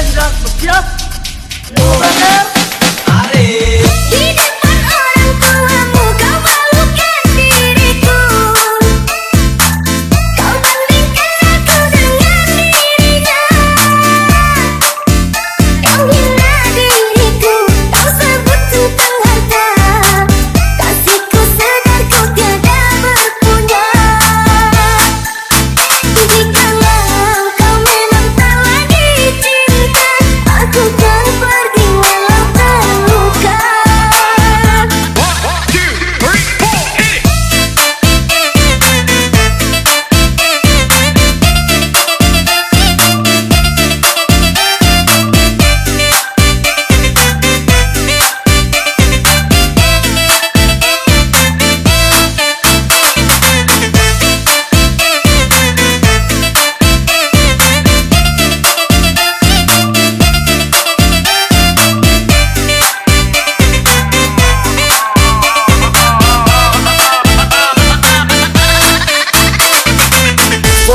Yes, yes, yes, yes. Over there. Are.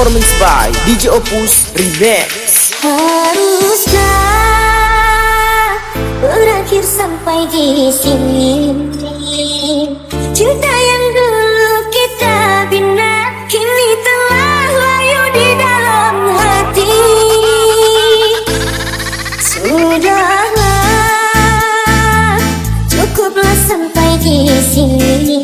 performance by DJ Opus Remix. Haruslah berakhir sampai di sini. Cinta yang dulu kita bina kini telah layu di dalam hati. Sudahlah cukuplah sampai di sini.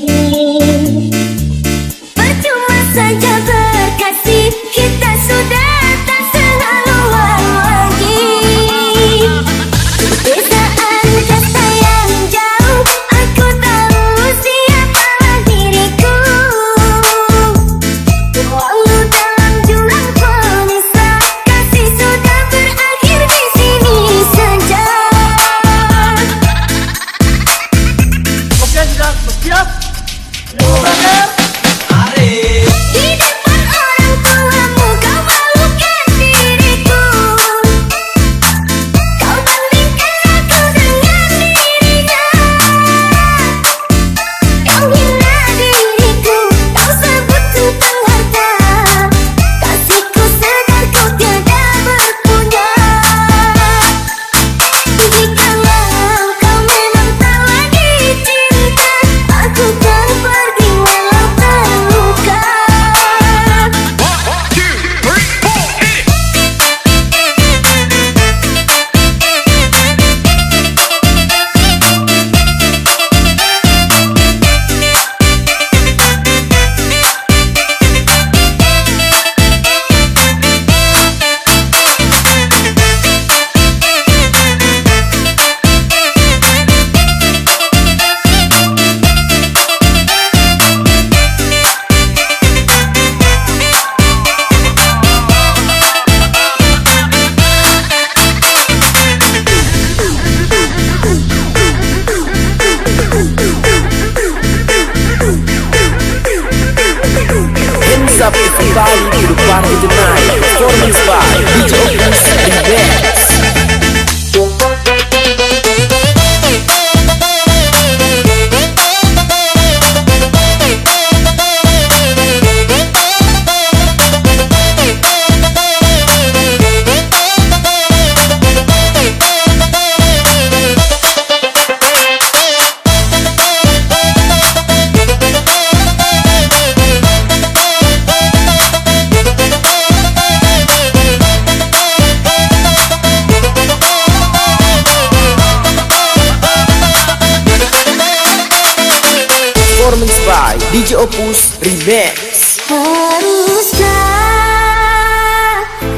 Opus Remix. Haruskah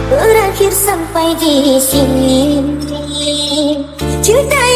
berakhir sampai di sini. Cinta